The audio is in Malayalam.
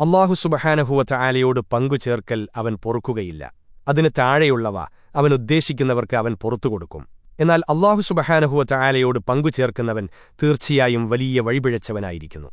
അള്ളാഹുസുബഹാനഹുവ ചായാലയോട് പങ്കുചേർക്കൽ അവൻ പൊറുക്കുകയില്ല. അതിന് താഴെയുള്ളവ അവൻ ഉദ്ദേശിക്കുന്നവർക്ക് അവൻ പുറത്തുകൊടുക്കും എന്നാൽ അള്ളാഹുസുബഹാനഹുവ ചായാലയോട് പങ്കുചേർക്കുന്നവൻ തീർച്ചയായും വലിയ വഴിപിഴച്ചവനായിരിക്കുന്നു.